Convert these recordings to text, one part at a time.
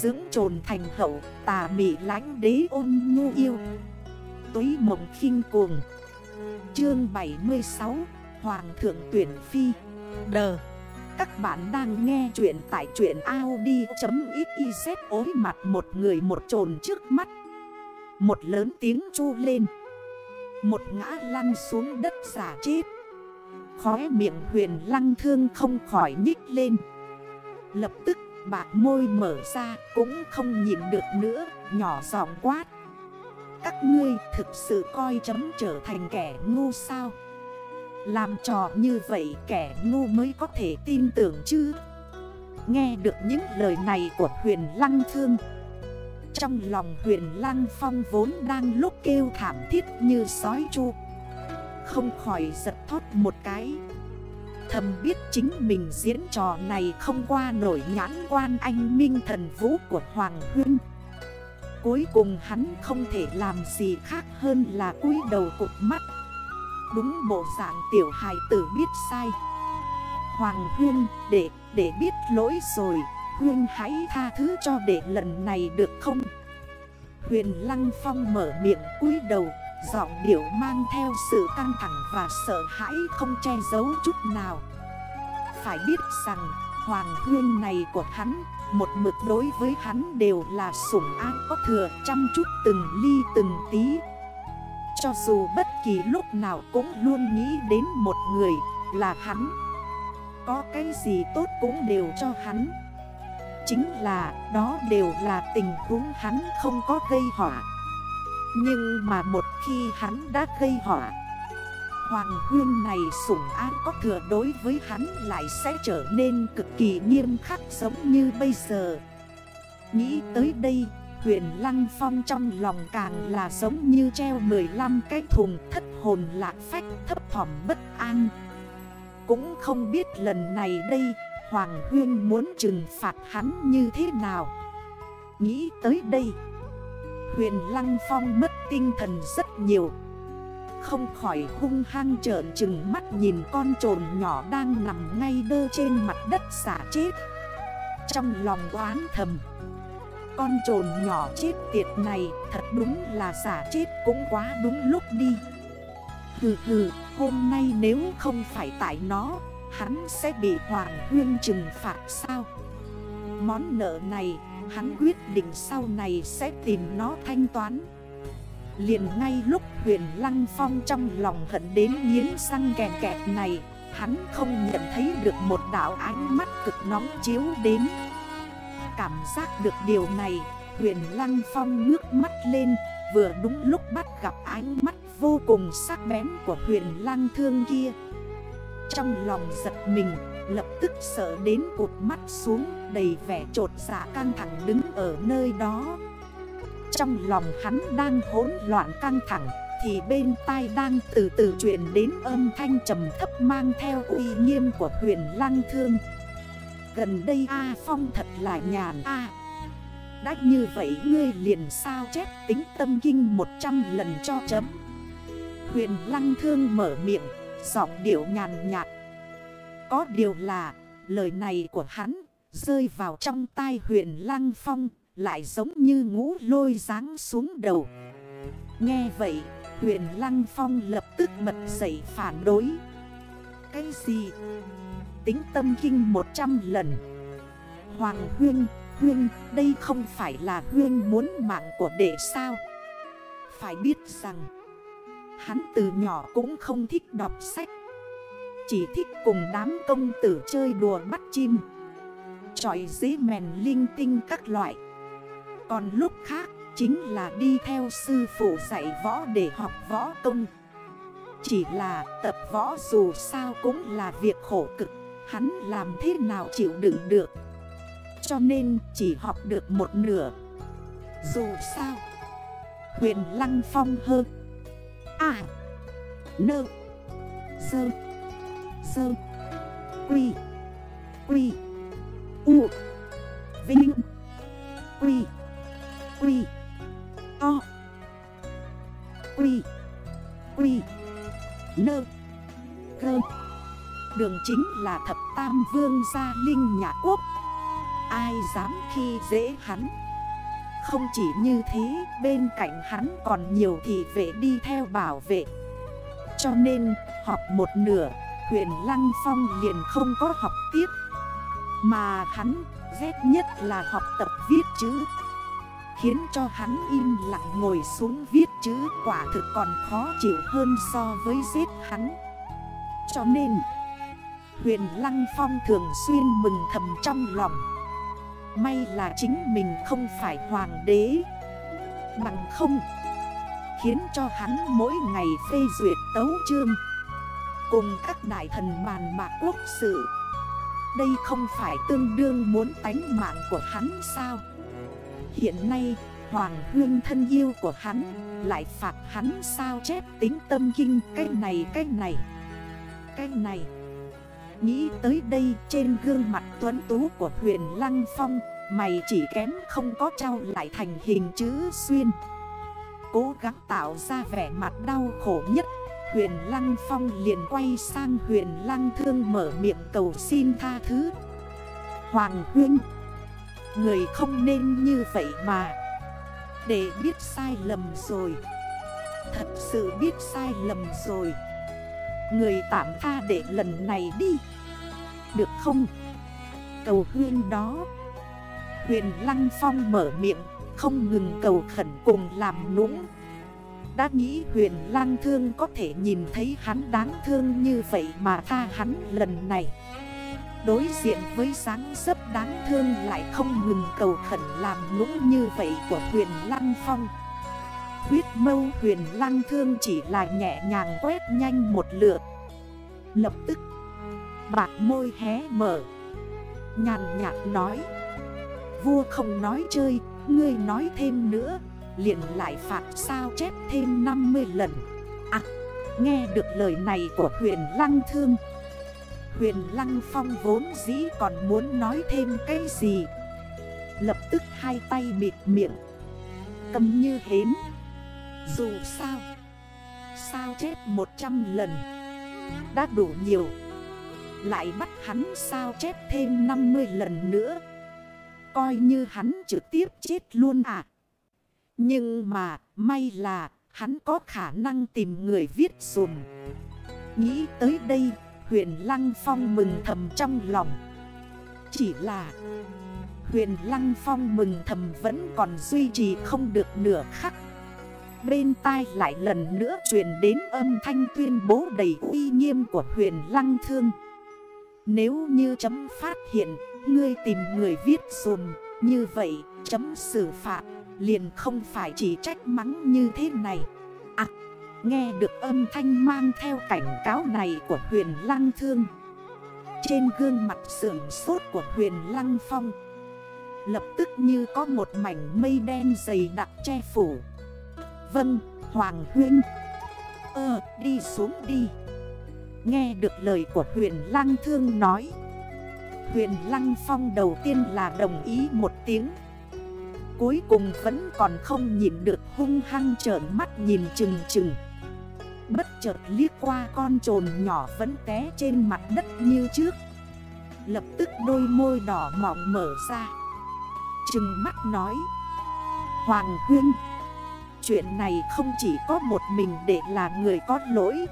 Dưỡng trồn thành hậu, tà mị lánh đế ôn nhu yêu. Túy mộng khinh cuồng. Chương 76 Hoàng thượng tuyển phi. Đờ. Các bạn đang nghe chuyện tại chuyện Audi.xyz ối mặt một người một trồn trước mắt. Một lớn tiếng chu lên. Một ngã lăn xuống đất giả chết. Khóe miệng huyền lăng thương không khỏi nhích lên. Lập tức bạc môi mở ra cũng không nhìn được nữa, Nhỏ giọng quát. Các ngươi thực sự coi chấm trở thành kẻ ngu sao? Làm trò như vậy kẻ ngu mới có thể tin tưởng chứ? Nghe được những lời này của huyền lăng thương, Trong lòng huyền lăng phong vốn đang lúc kêu thảm thiết như sói chu. Không khỏi giật thoát một cái. Thầm biết chính mình diễn trò này không qua nổi nhãn quan anh minh thần vũ của Hoàng Huyên. Cuối cùng hắn không thể làm gì khác hơn là cúi đầu cục mắt. Đúng bộ dạng tiểu hài tử biết sai. Hoàng Huyên để, để biết lỗi rồi Huyên hãy tha thứ cho để lần này được không? Huyền Lăng Phong mở miệng cúi đầu. Giọng điệu mang theo sự căng thẳng và sợ hãi không che giấu chút nào. Phải biết rằng, Hoàng huyên này của hắn, Một mực đối với hắn đều là sủng ác có thừa chăm chút từng ly từng tí. Cho dù bất kỳ lúc nào cũng luôn nghĩ đến một người là hắn. Có cái gì tốt cũng đều cho hắn. Chính là đó đều là tình huống hắn không có gây họa nhưng mà một khi hắn đã gây họa, Hoàng huyên này sủng ác có thừa đối với hắn lại sẽ trở nên cực kỳ nghiêm khắc giống như bây giờ. Nghĩ tới đây, huyền Lăng Phong trong lòng càng là giống như treo 15 cái thùng thất hồn lạc phách thấp thỏm bất an. Cũng không biết lần này đây, Hoàng Huyên muốn trừng phạt hắn như thế nào. Nghĩ tới đây Huyền Lăng Phong mất tinh thần rất nhiều. Không khỏi hung hăng trợn chừng mắt nhìn con trồn nhỏ đang nằm ngay đơ trên mặt đất xả chết. Trong lòng oán thầm, Con trồn nhỏ chết tiệt này thật đúng là xả chết cũng quá đúng lúc đi. Hừ hừ, hôm nay nếu không phải tại nó, Hắn sẽ bị Hoàng Huyên trừng phạt sao? Món nợ này Hắn quyết định sau này sẽ tìm nó thanh toán. Liền ngay lúc huyền lăng phong trong lòng hận đến nghiến răng kẹt kẹt này, Hắn không nhận thấy được một đảo ánh mắt cực nóng chiếu đến. Cảm giác được điều này, Huyền lăng phong ngước mắt lên, Vừa đúng lúc bắt gặp ánh mắt vô cùng sắc bén của huyền lăng thương kia. Trong lòng giật mình Lập tức sợ đến cột mắt xuống Đầy vẻ trột dạ căng thẳng đứng ở nơi đó. Trong lòng hắn đang hỗn loạn căng thẳng Thì bên tai đang từ từ chuyển đến âm thanh trầm thấp mang theo uy nghiêm của huyền lăng thương. Gần đây A Phong thật là nhàn A. À, Đã như vậy ngươi liền sao chép tính tâm kinh 100 lần cho chấm. Huyền lăng thương mở miệng Giọng điệu nhàn nhạt có điều là lời này của hắn rơi vào trong tai huyền lăng phong lại giống như ngũ lôi ráng xuống đầu. Nghe vậy huyền lăng phong lập tức bật dậy phản đối. Cái gì? Tính tâm kinh 100 lần. Hoàng huyên, huyên đây không phải là huyên muốn mạng của đệ sao? Phải biết rằng hắn từ nhỏ cũng không thích đọc sách. Chỉ thích cùng đám công tử chơi đùa bắt chim. Chọi dế mèn linh tinh các loại. Còn lúc khác, chính là đi theo sư phụ dạy võ để học võ công. Chỉ là tập võ dù sao cũng là việc khổ cực, Hắn làm thế nào chịu đựng được? Cho nên chỉ học được một nửa. Dù sao, Huyền Lăng Phong hơn À Nơ. Dơ Sơ Quy. Quy. U. Vinh. Quy. Quy. O. Quy. Quy. Nơ. Cơ Đường chính là thập tam vương gia linh nhà quốc. Ai dám khi dễ hắn? Không chỉ như thế, bên cạnh hắn còn nhiều thị vệ đi theo bảo vệ. Cho nên, họp một nửa huyền Lăng Phong liền không có học tiếp Mà hắn ghét nhất là học tập viết chữ, Khiến cho hắn im lặng ngồi xuống viết chữ quả thực còn khó chịu hơn so với giết hắn. Cho nên, Huyền Lăng Phong thường xuyên mừng thầm trong lòng, May là chính mình không phải hoàng đế, Bằng không, Khiến cho hắn mỗi ngày phê duyệt tấu chương Cùng các đại thần bàn bạc quốc sự. Đây không phải tương đương muốn tánh mạng của hắn sao? Hiện nay, Hoàng Hương thân yêu của hắn Lại phạt hắn sao chép tính tâm kinh, Cái này cái này Cái này. Nghĩ tới đây trên gương mặt tuấn tú của huyền Lăng Phong, Mày chỉ kém không có trao lại thành hình chữ xuyên. Cố gắng tạo ra vẻ mặt đau khổ nhất Huyền Lăng Phong liền quay sang huyền Lăng Thương mở miệng cầu xin tha thứ. Hoàng Huyên Người không nên như vậy mà. Để biết sai lầm rồi. Thật sự biết sai lầm rồi. Người tạm tha để lần này đi. Được không? Cầu huyên đó. Huyền Lăng Phong mở miệng, Không ngừng cầu khẩn cùng làm nũng. Đã nghĩ huyền lang thương có thể nhìn thấy hắn đáng thương như vậy mà tha hắn lần này. Đối diện với sáng sấp đáng thương lại không ngừng cầu khẩn làm nũng như vậy của huyền Lang phong. Huyết mâu huyền Lang thương chỉ là nhẹ nhàng quét nhanh một lượt. Lập tức, Bạc môi hé mở. Nhàn nhạt nói, Vua không nói chơi, Ngươi nói thêm nữa liền lại phạt sao chép thêm 50 lần. À nghe được lời này của huyền lăng thương. Huyền lăng phong vốn dĩ còn muốn nói thêm cái gì? Lập tức hai tay bịt miệng. Cầm như hến. Dù sao Sao chép 100 lần? Đã đủ nhiều. Lại bắt hắn sao chép thêm 50 lần nữa? Coi như hắn trực tiếp chết luôn à? Nhưng mà, may là, hắn có khả năng tìm người viết dùm. Nghĩ tới đây, huyền Lăng Phong mừng thầm trong lòng. Chỉ là, huyền Lăng Phong mừng thầm vẫn còn duy trì không được nửa khắc. Bên tai lại lần nữa truyền đến âm thanh tuyên bố đầy uy nghiêm của huyền Lăng Thương. Nếu như chấm phát hiện, Ngươi tìm người viết dùm, Như vậy, chấm xử phạt. Liền không phải chỉ trách mắng như thế này. À Nghe được âm thanh mang theo cảnh cáo này của huyền Lăng Thương. Trên gương mặt sưởng sốt của huyền Lăng Phong Lập tức như có một mảnh mây đen dày đặc che phủ. Vâng, Hoàng Huyên. Ờ, đi xuống đi. Nghe được lời của huyền Lăng Thương nói Huyền Lăng Phong đầu tiên là đồng ý một tiếng. Cuối cùng vẫn còn không nhìn được hung hăng trởn mắt nhìn chừng chừng. Bất chợt liếc qua con trồn nhỏ vẫn té trên mặt đất như trước. Lập tức đôi môi đỏ mỏng mở ra. Trừng mắt nói, Hoàng Huyên Chuyện này không chỉ có một mình để là người có lỗi.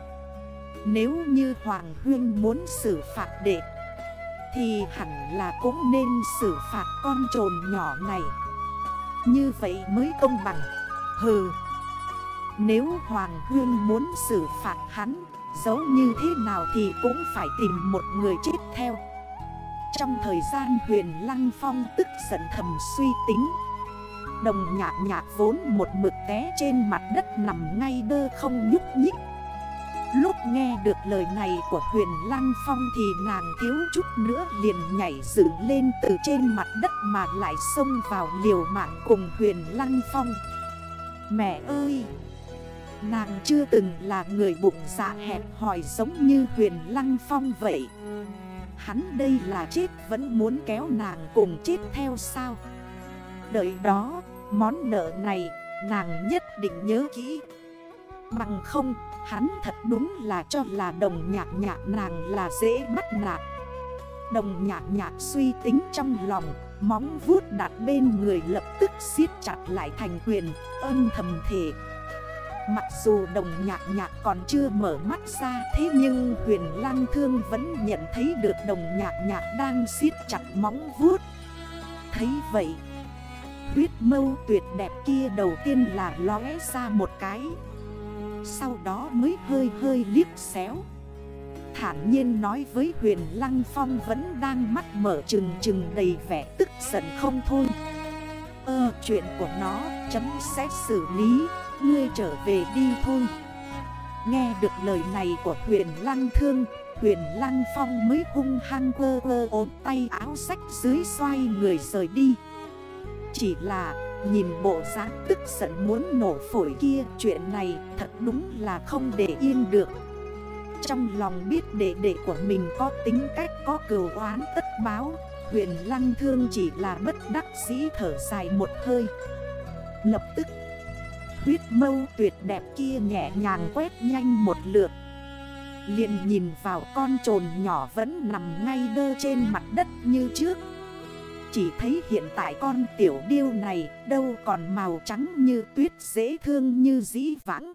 Nếu như Hoàng Huyên muốn xử phạt đệ, Thì hẳn là cũng nên xử phạt con trồn nhỏ này. Như vậy mới công bằng. Hừ. Nếu Hoàng Huyên muốn xử phạt hắn Giấu như thế nào thì cũng phải tìm một người chết theo. Trong thời gian huyền Lăng Phong tức giận thầm suy tính, Đồng nhạc nhạc vốn một mực té trên mặt đất nằm ngay đơ không nhúc nhích. Lúc nghe được lời này của huyền Lăng Phong thì nàng thiếu chút nữa liền nhảy dựng lên từ trên mặt đất mà lại xông vào liều mạng cùng huyền Lăng Phong. Mẹ ơi! Nàng chưa từng là người bụng dạ hẹp hỏi giống như huyền lăng phong vậy. Hắn đây là chết vẫn muốn kéo nàng cùng chết theo sao? Đợi đó, món nợ này nàng nhất định nhớ kỹ. Bằng không hắn thật đúng là cho là đồng nhạc nhạc nàng là dễ bắt nạt. Đồng nhạc nhạc suy tính trong lòng, Móng vuốt đặt bên người lập tức siết chặt lại thành quyền, Âm thầm thể Mặc dù đồng nhạc nhạc còn chưa mở mắt ra, Thế nhưng huyền lang thương vẫn nhận thấy được đồng nhạc nhạc đang siết chặt móng vuốt. Thấy vậy, Huyết mâu tuyệt đẹp kia đầu tiên là lóe ra một cái. Sau đó mới hơi hơi liếc xéo. Thản nhiên nói với huyền Lăng Phong vẫn đang mắt mở trừng trừng đầy vẻ tức giận không thôi. Ơ, chuyện của nó chấm sẽ xử lý, Ngươi trở về đi thôi. Nghe được lời này của huyền Lăng Thương, Huyền Lăng Phong mới hung hăng quơ quơ ôm tay áo sách dưới xoay người rời đi. Chỉ là nhìn bộ dáng tức giận muốn nổ phổi kia, Chuyện này thật đúng là không để yên được. Trong lòng biết đệ đệ của mình có tính cách, có cừu oán tất báo, Huyền lăng thương chỉ là bất đắc dĩ thở dài một hơi. Lập tức, Huyết mâu tuyệt đẹp kia nhẹ nhàng quét nhanh một lượt. Liền nhìn vào con trồn nhỏ vẫn nằm ngay đơ trên mặt đất như trước. Chỉ thấy hiện tại con tiểu điêu này đâu còn màu trắng như tuyết dễ thương như dĩ vãng.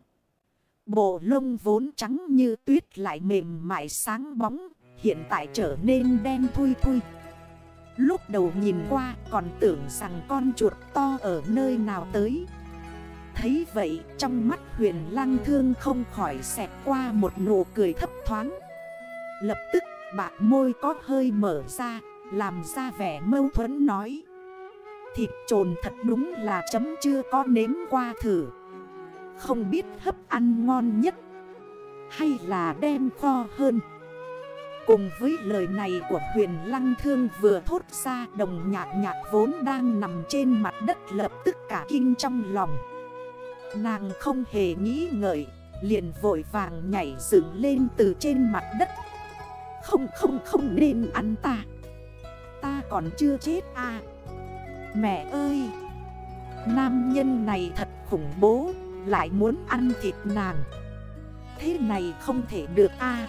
Bộ lông vốn trắng như tuyết lại mềm mại sáng bóng, Hiện tại trở nên đen thui thui. Lúc đầu nhìn qua còn tưởng rằng con chuột to ở nơi nào tới. Thấy vậy, trong mắt huyền lăng thương không khỏi xẹt qua một nụ cười thấp thoáng. Lập tức bạc môi có hơi mở ra làm ra vẻ mâu thuẫn nói. Thịt trồn thật đúng là chấm chưa có nếm qua thử. Không biết hấp ăn ngon nhất Hay là đem kho hơn. Cùng với lời này của huyền lăng thương vừa thốt ra, đồng nhạc nhạc vốn đang nằm trên mặt đất lập tức cả kinh trong lòng. Nàng không hề nghĩ ngợi, liền vội vàng nhảy dựng lên từ trên mặt đất. Không không không nên ăn ta. Ta còn chưa chết à. Mẹ ơi, Nam nhân này thật khủng bố, lại muốn ăn thịt nàng. Thế này không thể được a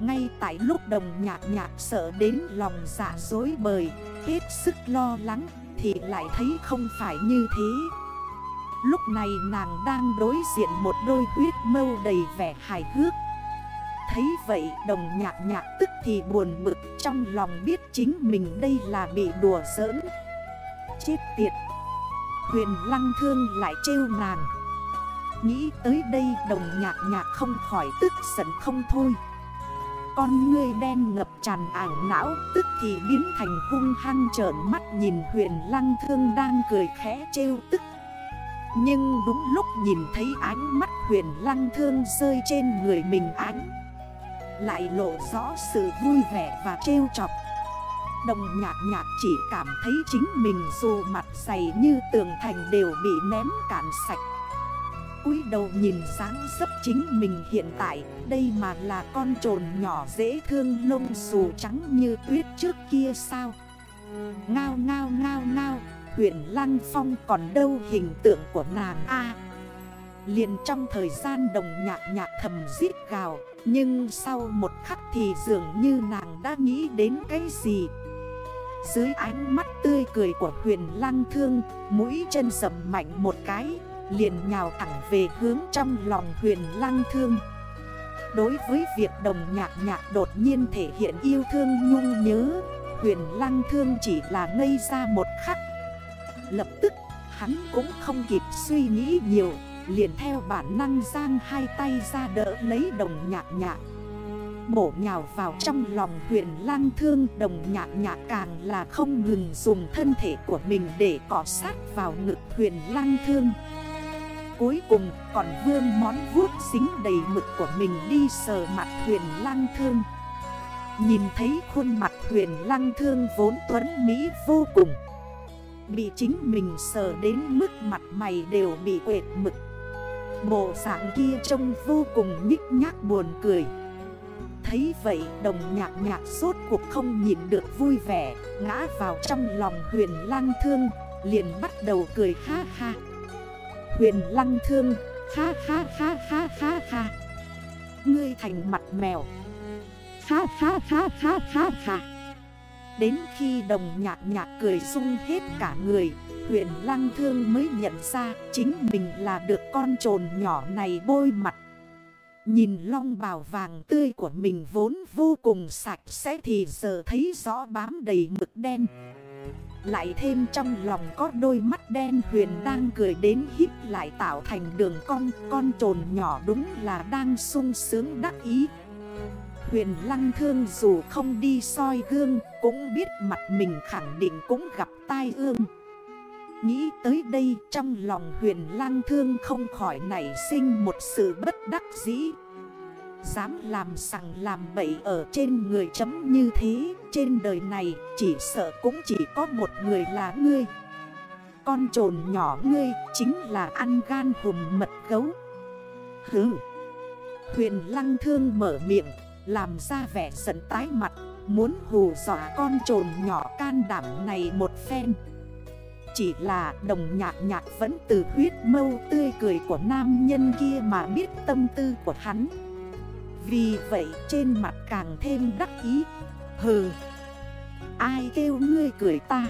Ngay tại lúc đồng nhạc nhạc sợ đến lòng dạ dối bời, Hết sức lo lắng, Thì lại thấy không phải như thế. Lúc này nàng đang đối diện một đôi huyết mâu đầy vẻ hài hước. Thấy vậy, đồng nhạc nhạc tức thì buồn bực, Trong lòng biết chính mình đây là bị đùa giỡn. Chết tiệt! Huyền lăng thương lại trêu nàng. Nghĩ tới đây, đồng nhạc nhạc không khỏi tức giận không thôi. Con ngươi đen ngập tràn ảng não, Tức thì biến thành hung hăng trởn mắt nhìn huyền lăng thương đang cười khẽ trêu tức. Nhưng đúng lúc nhìn thấy ánh mắt huyền lăng thương rơi trên người mình ánh lại lộ rõ sự vui vẻ và trêu chọc. Đồng nhạc nhạc chỉ cảm thấy chính mình dù mặt dày như tường thành đều bị ném cạn sạch. cúi đầu nhìn sáng sấp chính mình hiện tại, Đây mà là con trồn nhỏ dễ thương lông xù trắng như tuyết trước kia sao? Ngao ngao ngao ngao, Huyện Lăng Phong còn đâu hình tượng của nàng A? Liền trong thời gian đồng nhạc nhạc thầm giết gào nhưng sau một khắc thì dường như nàng đã nghĩ đến cái gì? Dưới ánh mắt tươi cười của huyền lăng thương, Mũi chân sầm mạnh một cái, liền nhào thẳng về hướng trong lòng huyền lăng thương. Đối với việc đồng nhạc nhạc đột nhiên thể hiện yêu thương nhung nhớ, Huyền lăng thương chỉ là ngây ra một khắc. Lập tức, hắn cũng không kịp suy nghĩ nhiều. Liền theo bản năng giang hai tay ra đỡ lấy đồng nhạc nhạc. Bổ nhào vào trong lòng huyền lang thương, Đồng nhạc nhạc càng là không ngừng dùng thân thể của mình để cỏ sát vào ngực huyền lang thương. Cuối cùng còn vương món vuốt dính đầy mực của mình đi sờ mặt huyền lang thương. Nhìn thấy khuôn mặt huyền lăng thương vốn tuấn Mỹ vô cùng. Bị chính mình sờ đến mức mặt mày đều bị quệt mực. Bộ dạng kia trông vô cùng nhích nhác buồn cười. Thấy vậy, đồng nhạc nhạc sốt cuộc không nhìn được vui vẻ, Ngã vào trong lòng huyền lăng thương, Liền bắt đầu cười ha ha. Huyền lăng thương, Ha ha ha ha ha ha. Ngươi thành mặt mèo. Ha ha ha ha ha ha. Đến khi đồng nhạc nhạc cười sung hết cả người Huyền lăng thương mới nhận ra chính mình là được con trồn nhỏ này bôi mặt. Nhìn long bào vàng tươi của mình vốn vô cùng sạch sẽ thì giờ thấy rõ bám đầy mực đen. Lại thêm trong lòng có đôi mắt đen, huyền đang cười đến hít lại tạo thành đường cong. Con trồn nhỏ đúng là đang sung sướng đắc ý. Huyền lăng thương dù không đi soi gương, Cũng biết mặt mình khẳng định cũng gặp tai ương. Nghĩ tới đây trong lòng huyền lang thương không khỏi nảy sinh một sự bất đắc dĩ. Dám làm sẵn làm bậy ở trên người chấm như thế, Trên đời này chỉ sợ cũng chỉ có một người là ngươi. Con trồn nhỏ ngươi chính là ăn gan hùm mật gấu. Hừ. Huyền lăng thương mở miệng, Làm ra vẻ giận tái mặt, Muốn hù dọa con trồn nhỏ can đảm này một phen chỉ là đồng nhạc nhạc vẫn từ huyết mâu tươi cười của nam nhân kia mà biết tâm tư của hắn. Vì vậy trên mặt càng thêm đắc ý. Hừ, Ai kêu ngươi cười ta?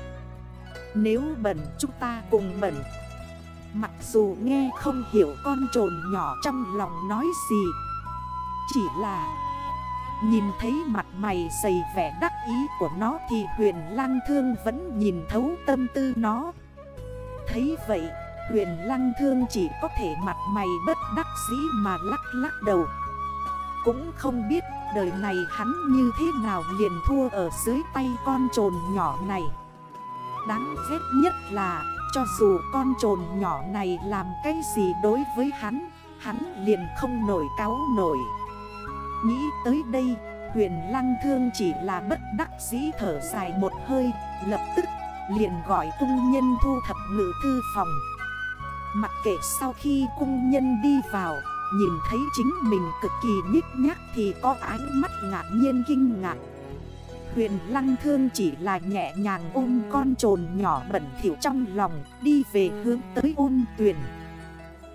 Nếu bẩn chúng ta cùng bẩn. Mặc dù nghe không hiểu con trồn nhỏ trong lòng nói gì. Chỉ là Nhìn thấy mặt mày dày vẻ đắc ý của nó Thì huyền lăng thương vẫn nhìn thấu tâm tư nó. Thấy vậy, huyền lăng thương chỉ có thể mặt mày bất đắc dĩ mà lắc lắc đầu. Cũng không biết đời này hắn như thế nào liền thua ở dưới tay con trồn nhỏ này. Đáng ghét nhất là, cho dù con trồn nhỏ này làm cái gì đối với hắn Hắn liền không nổi cáo nổi. Nghĩ tới đây, Huyền lăng thương chỉ là bất đắc dĩ thở dài một hơi, Lập tức liền gọi cung nhân thu thập ngự thư phòng. Mặc kệ sau khi cung nhân đi vào, Nhìn thấy chính mình cực kỳ nhích nhác Thì có ánh mắt ngạc nhiên kinh ngạc. Huyền lăng thương chỉ là nhẹ nhàng ôm con trồn nhỏ bẩn thỉu trong lòng, Đi về hướng tới ôn tuyển.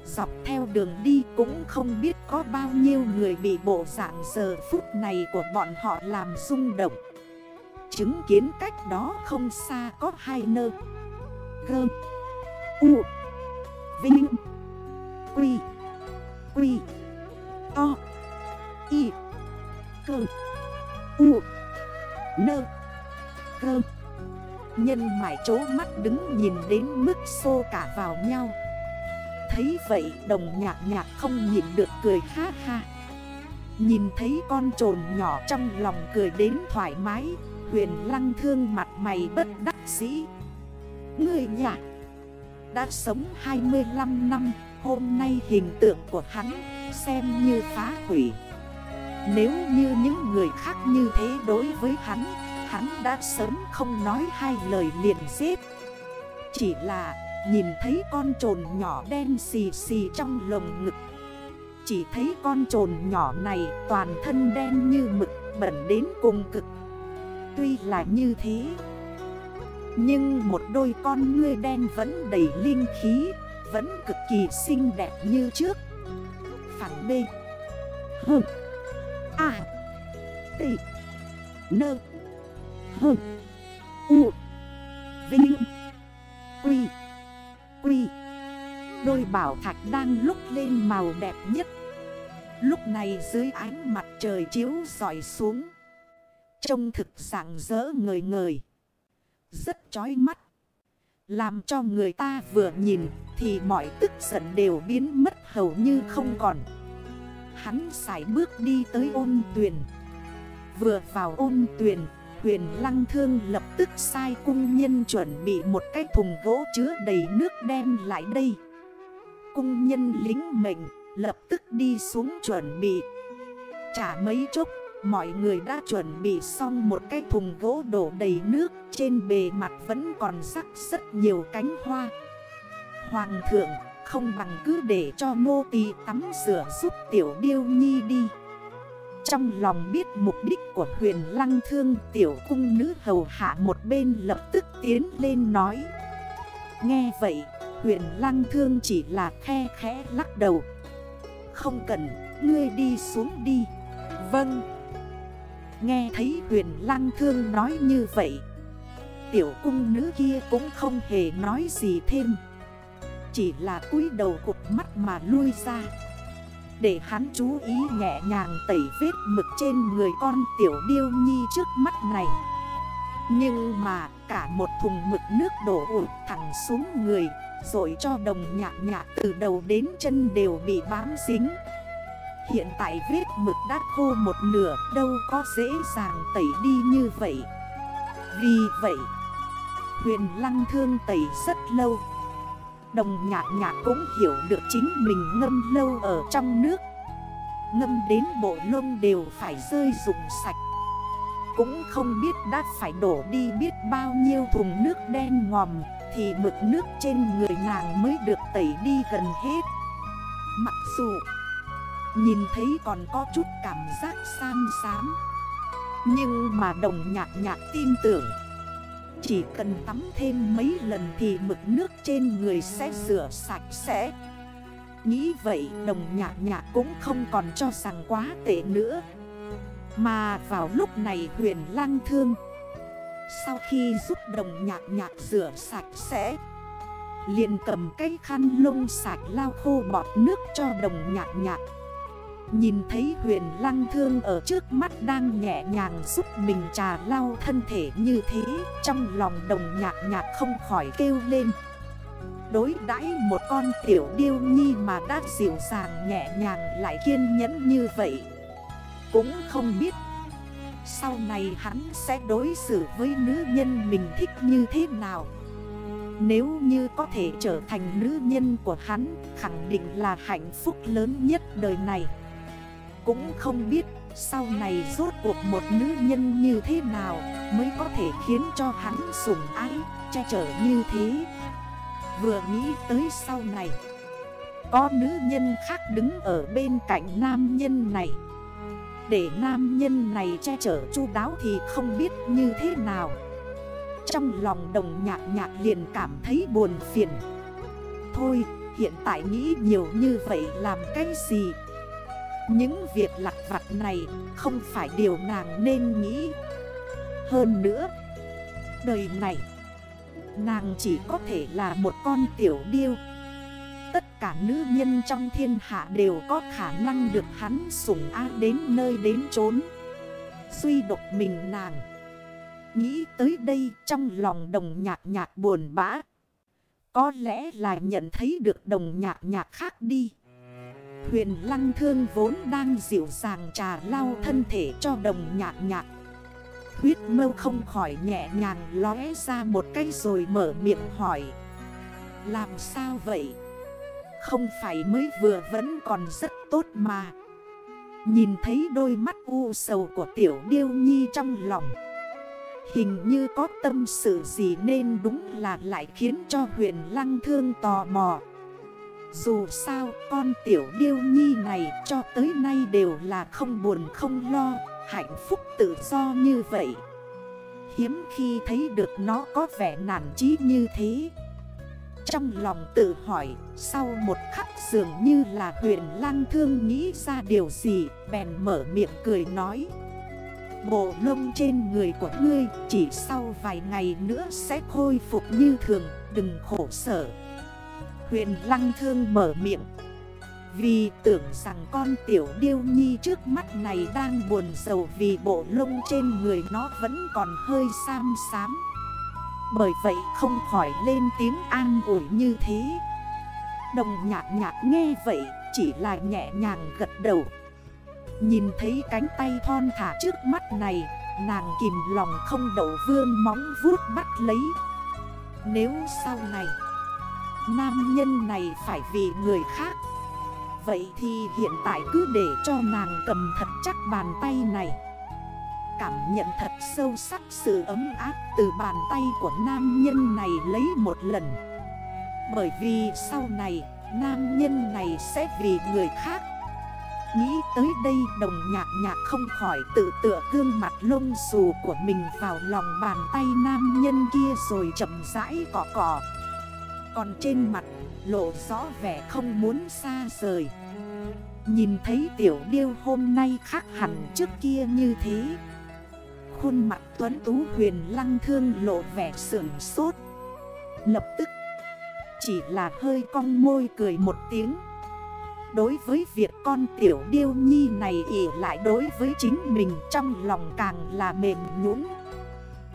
Dọc theo đường đi cũng không biết có bao nhiêu người bị bộ dạng giờ phút này của bọn họ làm rung động. Chứng kiến cách đó không xa có hai nơ Gơ, U, Vinh, Quy Quy, To Y Cơ, U, Nơ, Gơ. Nhân mải chố mắt đứng nhìn đến mức xô cả vào nhau. Thấy vậy, đồng nhạc nhạc không nhìn được cười ha ha. Nhìn thấy con trồn nhỏ trong lòng cười đến thoải mái, Huyền lăng thương mặt mày bất đắc dĩ. Người nhạc, Đã sống 25 năm, Hôm nay hình tượng của hắn Xem như phá hủy. Nếu như những người khác như thế đối với hắn Hắn đã sớm không nói hai lời liền giết. Chỉ là Nhìn thấy con trồn nhỏ đen xì xì trong lồng ngực. Chỉ thấy con trồn nhỏ này toàn thân đen như mực, bẩn đến cùng cực. Tuy là như thế, Nhưng một đôi con ngươi đen vẫn đầy linh khí, Vẫn cực kỳ xinh đẹp như trước. Phẳng B H A. T Nơ. H U. Vinh. Bảo thạch đang lúc lên màu đẹp nhất. Lúc này dưới ánh mặt trời chiếu dọi xuống. Trông thực sảng rỡ ngời ngời. Rất chói mắt. Làm cho người ta vừa nhìn Thì mọi tức giận đều biến mất hầu như không còn. Hắn sải bước đi tới ôn tuyền. Vừa vào ôn tuyền, Huyền Lăng Thương lập tức sai cung nhân chuẩn bị một cái thùng gỗ chứa đầy nước đem lại đây. Cung nhân lính mệnh, lập tức đi xuống chuẩn bị. Chả mấy chốc, Mọi người đã chuẩn bị xong một cái thùng gỗ đổ đầy nước, Trên bề mặt vẫn còn rắc rất nhiều cánh hoa. Hoàng thượng, không bằng cứ để cho nô tỳ tắm rửa giúp tiểu điêu nhi đi. Trong lòng biết mục đích của huyền lăng thương, tiểu cung nữ hầu hạ một bên lập tức tiến lên nói. Nghe vậy huyền lăng thương chỉ là khe khẽ lắc đầu. Không cần, ngươi đi xuống đi. Vâng. Nghe thấy huyền lăng thương nói như vậy, tiểu cung nữ kia cũng không hề nói gì thêm. Chỉ là cúi đầu cục mắt mà lui ra. Để hắn chú ý nhẹ nhàng tẩy vết mực trên người con tiểu điêu nhi trước mắt này. Nhưng mà cả một thùng mực nước đổ ụt thẳng xuống người rồi cho đồng nhạc nhạc từ đầu đến chân đều bị bám dính. Hiện tại vết mực đã khô một nửa, đâu có dễ dàng tẩy đi như vậy. Vì vậy, Huyền lăng thương tẩy rất lâu. Đồng nhạc nhạc cũng hiểu được chính mình ngâm lâu ở trong nước. Ngâm đến bộ lông đều phải rơi rụng sạch. Cũng không biết đã phải đổ đi biết bao nhiêu thùng nước đen ngòm. Thì mực nước trên người nàng mới được tẩy đi gần hết. Mặc dù Nhìn thấy còn có chút cảm giác sam xám, Nhưng mà đồng nhạc nhạc tin tưởng, Chỉ cần tắm thêm mấy lần thì mực nước trên người sẽ rửa sạch sẽ. Nghĩ vậy, đồng nhạc nhạc cũng không còn cho rằng quá tệ nữa. Mà vào lúc này huyền lang thương sau khi giúp đồng nhạc nhạc rửa sạch sẽ, liền cầm cây khăn lông sạch lao khô bọt nước cho đồng nhạc nhạc. Nhìn thấy huyền lăng thương ở trước mắt đang nhẹ nhàng giúp mình trà lau thân thể như thế, Trong lòng đồng nhạc nhạc không khỏi kêu lên. Đối đãi một con tiểu điêu nhi mà đã dịu dàng nhẹ nhàng lại kiên nhẫn như vậy, Cũng không biết sau này hắn sẽ đối xử với nữ nhân mình thích như thế nào? Nếu như có thể trở thành nữ nhân của hắn Khẳng định là hạnh phúc lớn nhất đời này. Cũng không biết sau này rốt cuộc một nữ nhân như thế nào Mới có thể khiến cho hắn sủng ái, che chở như thế. Vừa nghĩ tới sau này Có nữ nhân khác đứng ở bên cạnh nam nhân này. Để nam nhân này che chở chu đáo thì không biết như thế nào. Trong lòng đồng nhạc nhạc liền cảm thấy buồn phiền. Thôi, hiện tại nghĩ nhiều như vậy làm cái gì? Những việc lặt vặt này không phải điều nàng nên nghĩ. Hơn nữa, Đời này, Nàng chỉ có thể là một con tiểu điêu. Tất cả nữ nhân trong thiên hạ đều có khả năng được hắn sủng ái đến nơi đến chốn. Suy độc mình nàng. Nghĩ tới đây trong lòng đồng nhạc nhạc buồn bã. Có lẽ là nhận thấy được đồng nhạc nhạc khác đi. Huyền lăng thương vốn đang dịu dàng trà lau thân thể cho đồng nhạc nhạc. Huyết mâu không khỏi nhẹ nhàng lóe ra một cái rồi mở miệng hỏi. Làm sao vậy? Không phải mới vừa vẫn còn rất tốt mà. Nhìn thấy đôi mắt u sầu của tiểu điêu nhi trong lòng. Hình như có tâm sự gì nên đúng là lại khiến cho huyền lăng thương tò mò. Dù sao, con tiểu điêu nhi này cho tới nay đều là không buồn không lo, Hạnh phúc tự do như vậy. Hiếm khi thấy được nó có vẻ nản trí như thế. Trong lòng tự hỏi, Sau một khắc dường như là huyền lang thương nghĩ ra điều gì, Bèn mở miệng cười nói. Bộ lông trên người của ngươi chỉ sau vài ngày nữa sẽ khôi phục như thường, Đừng khổ sở. Huyền lăng thương mở miệng. Vì tưởng rằng con tiểu điêu nhi trước mắt này đang buồn sầu vì bộ lông trên người nó vẫn còn hơi xám xám. Bởi vậy không khỏi lên tiếng an ủi như thế. Đồng nhạc nhạc nghe vậy, chỉ là nhẹ nhàng gật đầu. Nhìn thấy cánh tay thon thả trước mắt này, Nàng kìm lòng không đậu vương móng vuốt bắt lấy. Nếu sau này, Nam nhân này phải vì người khác, Vậy thì hiện tại cứ để cho nàng cầm thật chắc bàn tay này. Cảm nhận thật sâu sắc sự ấm áp từ bàn tay của nam nhân này lấy một lần. Bởi vì sau này, nam nhân này sẽ vì người khác. Nghĩ tới đây đồng nhạc nhạc không khỏi tự tựa gương mặt lông xù của mình vào lòng bàn tay nam nhân kia rồi chậm rãi cỏ cỏ còn trên mặt, lộ rõ vẻ không muốn xa rời. Nhìn thấy tiểu điêu hôm nay khác hẳn trước kia như thế khuôn mặt tuấn tú huyền lăng thương lộ vẻ sưởng sốt. Lập tức, Chỉ là hơi cong môi cười một tiếng. Đối với việc con tiểu điêu nhi này ỉ lại đối với chính mình trong lòng càng là mềm nhũn.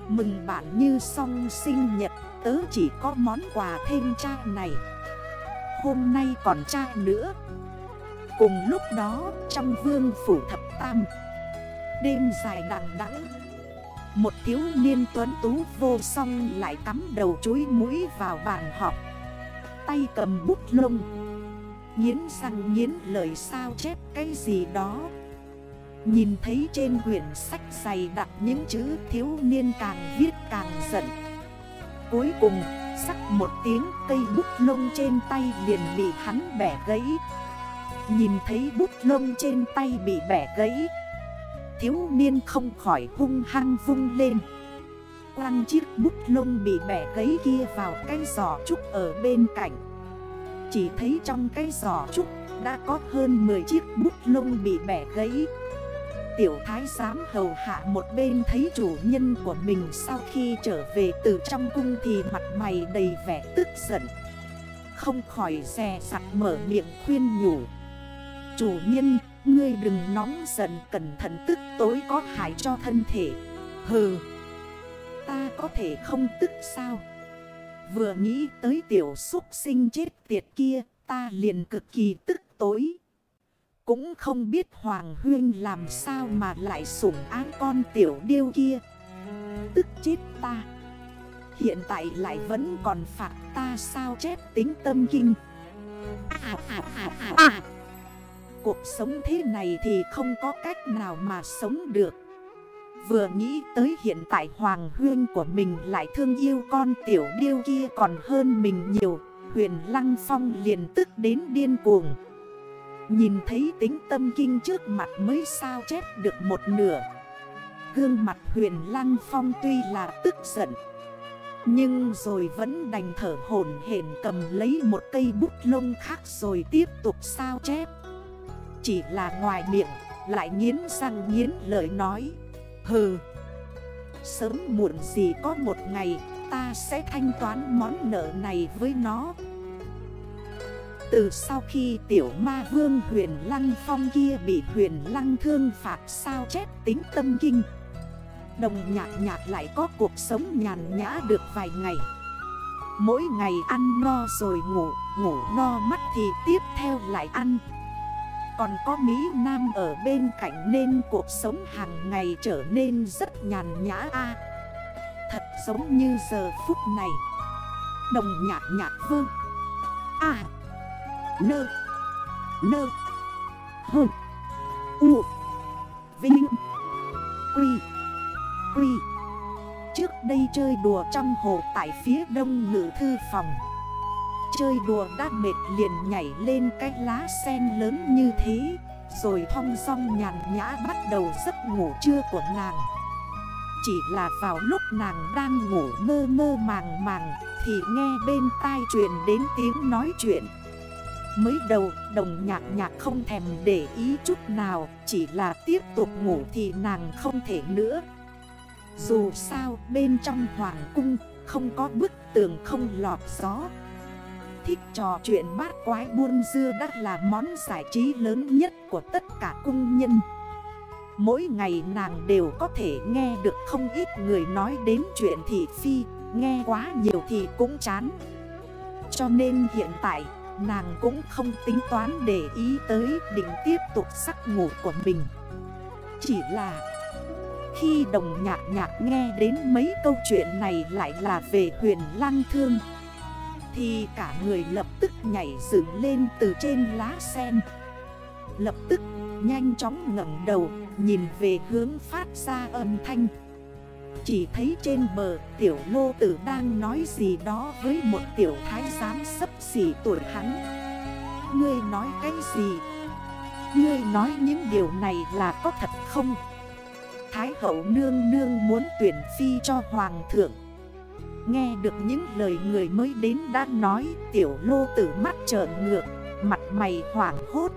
Mừng bạn như song sinh nhật, tớ chỉ có món quà thêm cha này. Hôm nay còn cha nữa. Cùng lúc đó, trong vương phủ thập tam, Đêm dài đằng đẵng một thiếu niên tuấn tú vô song lại cắm đầu chuối mũi vào bàn họp. Tay cầm bút lông. Nhiến răng nhiến lời sao chép cái gì đó. Nhìn thấy trên quyển sách dày đặt những chữ thiếu niên càng viết càng giận. Cuối cùng, sắc một tiếng cây bút lông trên tay liền bị hắn bẻ gãy. Nhìn thấy bút lông trên tay bị bẻ gãy Thiếu niên không khỏi hung hăng vung lên. Quăng chiếc bút lông bị bẻ gấy kia vào cái giỏ trúc ở bên cạnh. Chỉ thấy trong cái giỏ trúc đã có hơn 10 chiếc bút lông bị bẻ gấy Tiểu thái giám hầu hạ một bên thấy chủ nhân của mình sau khi trở về từ trong cung thì mặt mày đầy vẻ tức giận. Không khỏi xè sặt mở miệng khuyên nhủ. Chủ nhân, ngươi đừng nóng giận cẩn thận tức tối có hại cho thân thể. Hừ, ta có thể không tức sao? Vừa nghĩ tới tiểu xúc sinh chết tiệt kia Ta liền cực kỳ tức tối. Cũng không biết Hoàng Huyên làm sao mà lại sủng ái con tiểu điêu kia. Tức chết ta. Hiện tại lại vẫn còn phạt ta sao chép tính tâm kinh. À, à, à, à, à. Cuộc sống thế này thì không có cách nào mà sống được. Vừa nghĩ tới hiện tại Hoàng Huyên của mình lại thương yêu con tiểu điêu kia còn hơn mình nhiều, Huyền Lăng Phong liền tức đến điên cuồng. Nhìn thấy tính tâm kinh trước mặt mới sao chép được một nửa. Gương mặt huyền lăng phong tuy là tức giận, Nhưng rồi vẫn đành thở hồn hển cầm lấy một cây bút lông khác rồi tiếp tục sao chép. Chỉ là ngoài miệng lại nghiến răng nghiến lời nói. Hừ Sớm muộn gì có một ngày ta sẽ thanh toán món nợ này với nó. Từ sau khi tiểu ma vương huyền lăng phong kia bị huyền lăng thương phạt sao chép tính tâm kinh Đồng nhạc nhạc lại có cuộc sống nhàn nhã được vài ngày. Mỗi ngày ăn no rồi ngủ, ngủ no mắt thì tiếp theo lại ăn. Còn có Mỹ Nam ở bên cạnh nên cuộc sống hàng ngày trở nên rất nhàn nhã a. Thật giống như giờ phút này. Đồng nhạc nhạc vương À Nơ. Nơ. Hơ. U. Vinh. Quy. Quy. Trước đây chơi đùa trong hồ tại phía đông ngự thư phòng. Chơi đùa đã mệt liền nhảy lên cái lá sen lớn như thế. Rồi thong song nhàn nhã bắt đầu giấc ngủ trưa của nàng. Chỉ là vào lúc nàng đang ngủ mơ mơ màng màng Thì nghe bên tai truyền đến tiếng nói chuyện. Mới đầu, đồng nhạc nhạc không thèm để ý chút nào, Chỉ là tiếp tục ngủ thì nàng không thể nữa. Dù sao, bên trong hoàng cung, không có bức tường không lọt gió. Thích trò chuyện bát quái buôn dưa đã là món giải trí lớn nhất của tất cả cung nhân. Mỗi ngày nàng đều có thể nghe được không ít người nói đến chuyện thị phi, Nghe quá nhiều thì cũng chán. Cho nên hiện tại, Nàng cũng không tính toán để ý tới định tiếp tục sắc ngủ của mình. Chỉ là khi đồng nhạc nhạc nghe đến mấy câu chuyện này lại là về huyền lăng thương. Thì cả người lập tức nhảy dựng lên từ trên lá sen Lập tức, nhanh chóng ngẩng đầu, nhìn về hướng phát ra âm thanh chỉ thấy trên bờ, tiểu lô tử đang nói gì đó với một tiểu thái giám sấp xỉ tuổi hắn Ngươi nói cái gì? Ngươi nói những điều này là có thật không? Thái hậu nương nương muốn tuyển phi cho hoàng thượng Nghe được những lời người mới đến đã nói, Tiểu lô tử mắt trợn ngược, Mặt mày hoảng hốt.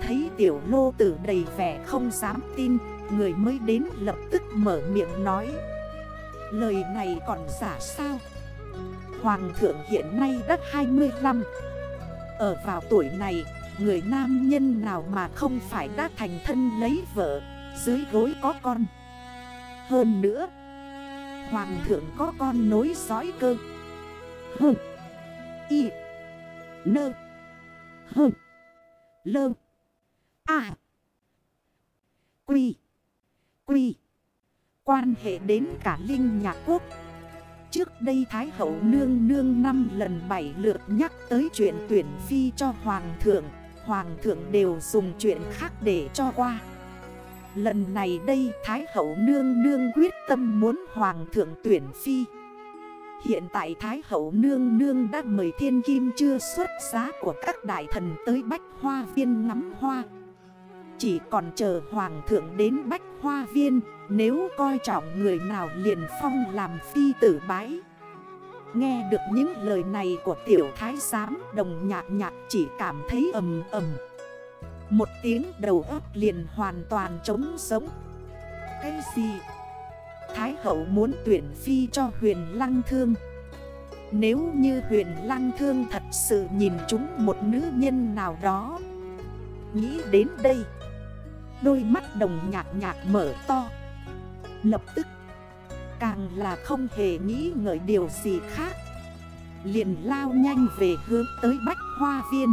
Thấy tiểu lô tử đầy vẻ không dám tin, Người mới đến lập tức mở miệng nói. Lời này còn giả sao? Hoàng thượng hiện nay đã 25 Ở vào tuổi này, Người nam nhân nào mà không phải đã thành thân lấy vợ, Dưới gối có con. Hơn nữa Hoàng thượng có con nối dõi cơ. Hừ. Y. Nơ. Hừ. Lơ. À Quy. Quy. Quan hệ đến cả Linh Nhạc Quốc. Trước đây Thái Hậu Nương Nương năm lần bảy lượt nhắc tới chuyện tuyển phi cho Hoàng thượng. Hoàng thượng đều dùng chuyện khác để cho qua. Lần này đây, Thái Hậu Nương Nương quyết tâm muốn Hoàng thượng tuyển phi. Hiện tại Thái Hậu Nương Nương đã mời thiên kim chưa xuất giá của các đại thần tới Bách Hoa Viên ngắm hoa. Chỉ còn chờ Hoàng thượng đến Bách Hoa Viên, Nếu coi trọng người nào liền phong làm phi tử bái. Nghe được những lời này của tiểu thái giám, đồng nhạc nhạc chỉ cảm thấy ầm ầm. Một tiếng đầu ấp liền hoàn toàn trống sống. Cái gì? Thái hậu muốn tuyển phi cho huyền lăng thương. Nếu như huyền lăng thương thật sự nhìn chúng một nữ nhân nào đó, Nghĩ đến đây, Đôi mắt đồng nhạc nhạc mở to. Lập tức, Càng là không hề nghĩ ngợi điều gì khác. Liền lao nhanh về hướng tới Bách Hoa Viên.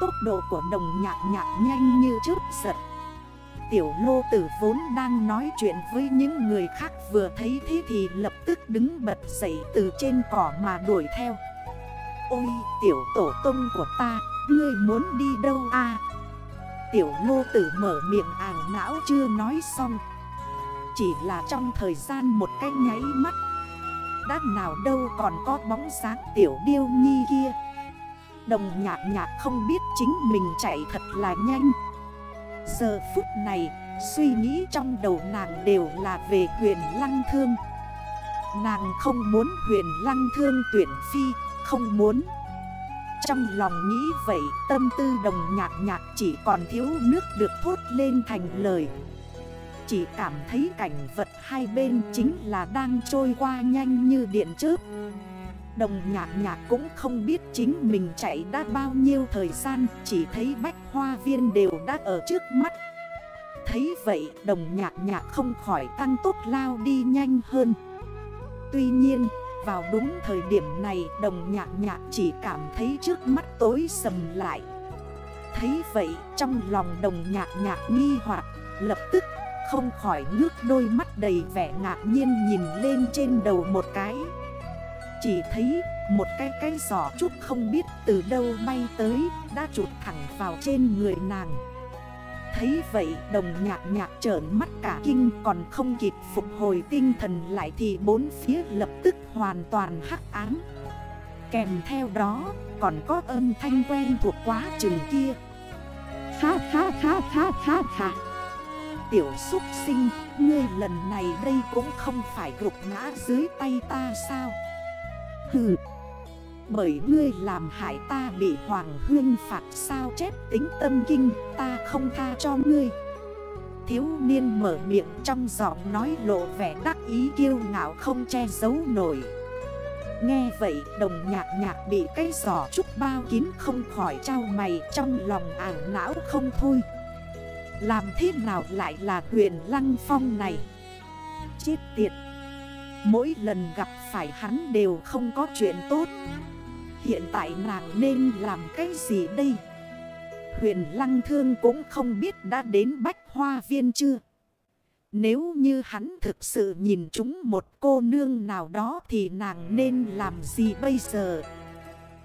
Tốc độ của đồng nhạc nhạc nhanh như trước giật. Tiểu lô tử vốn đang nói chuyện với những người khác vừa thấy thế thì lập tức đứng bật dậy từ trên cỏ mà đuổi theo. Ôi tiểu tổ tông của ta, ngươi muốn đi đâu à Tiểu lô tử mở miệng ảng não chưa nói xong. Chỉ là trong thời gian một cái nháy mắt Đã nào đâu còn có bóng sáng tiểu điêu nhi kia. Đồng nhạc nhạc không biết chính mình chạy thật là nhanh. Giờ phút này, suy nghĩ trong đầu nàng đều là về huyền lăng thương. Nàng không muốn huyền lăng thương tuyển phi, Không muốn. Trong lòng nghĩ vậy, tâm tư đồng nhạc nhạc chỉ còn thiếu nước được thốt lên thành lời. Chỉ cảm thấy cảnh vật hai bên chính là đang trôi qua nhanh như điện chớp. Đồng nhạc nhạc cũng không biết chính mình chạy đã bao nhiêu thời gian, Chỉ thấy bách hoa viên đều đã ở trước mắt. Thấy vậy, đồng nhạc nhạc không khỏi tăng tốc lao đi nhanh hơn. Tuy nhiên, vào đúng thời điểm này, đồng nhạc nhạc chỉ cảm thấy trước mắt tối sầm lại. Thấy vậy, trong lòng đồng nhạc nhạc nghi hoặc, Lập tức không khỏi ngước đôi mắt đầy vẻ ngạc nhiên nhìn lên trên đầu một cái. Chỉ thấy một cái cái giỏ chút không biết từ đâu bay tới Đã chụp thẳng vào trên người nàng. Thấy vậy đồng nhạc nhạc trởn mắt cả kinh còn không kịp phục hồi tinh thần lại thì bốn phía lập tức hoàn toàn hắc ám. Kèm theo đó còn có âm thanh quen thuộc quá chừng kia. Ha ha ha ha ha ha. Tiểu xúc sinh, ngươi lần này đây cũng không phải gục ngã dưới tay ta sao? Hừ. Bởi ngươi làm hại ta bị Hoàng Huyên phạt sao chép tính tâm kinh, Ta không tha cho ngươi. Thiếu niên mở miệng trong giọng nói lộ vẻ đắc ý kiêu ngạo không che giấu nổi. Nghe vậy, đồng nhạc nhạc bị cái giỏ trúc bao kín không khỏi trao mày trong lòng ảng não không thôi. Làm thế nào lại là huyền lăng phong này? Chết tiệt! Mỗi lần gặp phải hắn đều không có chuyện tốt Hiện tại nàng nên làm cái gì đây? Huyền Lăng Thương cũng không biết đã đến Bách Hoa Viên chưa? Nếu như hắn thực sự nhìn chúng một cô nương nào đó thì nàng nên làm gì bây giờ?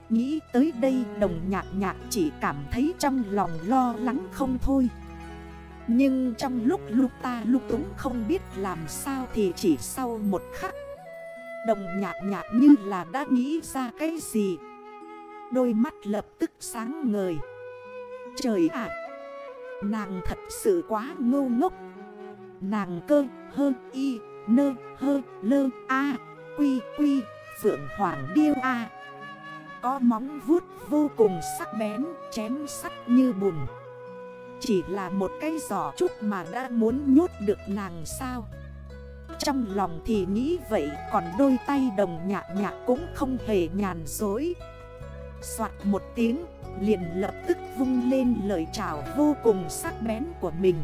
Nghĩ tới đây, đồng nhạc nhạc chỉ cảm thấy trong lòng lo lắng không thôi. Nhưng trong lúc lúc ta lúc túng không biết làm sao thì chỉ sau một khắc. Đồng nhạc nhạc như là đã nghĩ ra cái gì. Đôi mắt lập tức sáng ngời. Trời ạ! Nàng thật sự quá ngô ngốc. Nàng cơ, hơ, y, nơ, hơ, lơ, a, quy quy, phượng hoàng điêu a. Có móng vuốt vô cùng sắc bén, chém sắt như bùn. Chỉ là một cái giỏ trúc mà đã muốn nhốt được nàng sao? Trong lòng thì nghĩ vậy, Còn đôi tay đồng nhạc nhạc cũng không hề nhàn dối Soạt một tiếng, Liền lập tức vung lên lời chào vô cùng sắc bén của mình.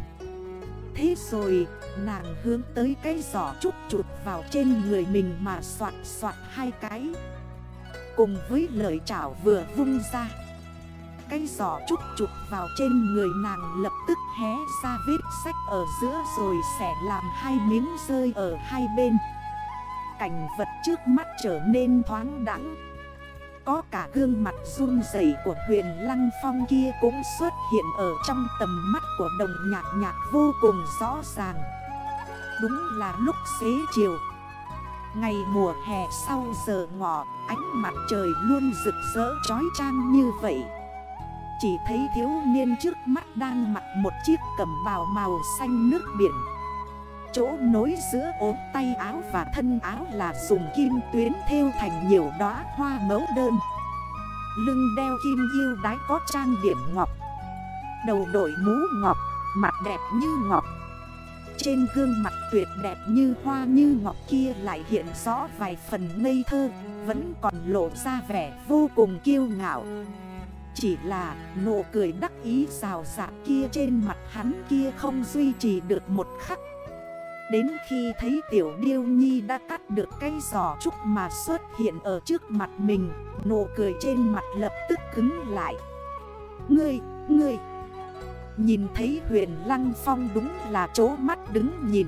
Thế rồi, nàng hướng tới cái giỏ trúc chụt vào trên người mình mà soạt soạt hai cái. Cùng với lời chảo vừa vung ra cái giỏ trúc chụp vào trên người nàng lập tức hé ra vết sách ở giữa rồi sẽ làm hai miếng rơi ở hai bên. Cảnh vật trước mắt trở nên thoáng đẳng có cả gương mặt run rẩy của huyền lăng phong kia cũng xuất hiện ở trong tầm mắt của đồng nhạc nhạc vô cùng rõ ràng. Đúng là lúc xế chiều. Ngày mùa hè sau giờ ngọ, Ánh mặt trời luôn rực rỡ trói trang như vậy. Chỉ thấy thiếu niên trước mắt đang mặc một chiếc cẩm bào màu xanh nước biển. Chỗ nối giữa ốm tay áo và thân áo là dùng kim tuyến theo thành nhiều đóa hoa mẫu đơn. Lưng đeo kim yêu đái có trang điểm ngọc. Đầu đội mũ ngọc, mặt đẹp như ngọc. Trên gương mặt tuyệt đẹp như hoa như ngọc kia lại hiện rõ vài phần ngây thơ Vẫn còn lộ ra vẻ vô cùng kiêu ngạo. Chỉ là nụ cười đắc ý rào rạc kia trên mặt hắn kia không duy trì được một khắc. Đến khi thấy tiểu điêu nhi đã cắt được cây giỏ trúc mà xuất hiện ở trước mặt mình Nụ cười trên mặt lập tức cứng lại. Ngươi, ngươi! Nhìn thấy huyền lăng phong đúng là chỗ mắt đứng nhìn.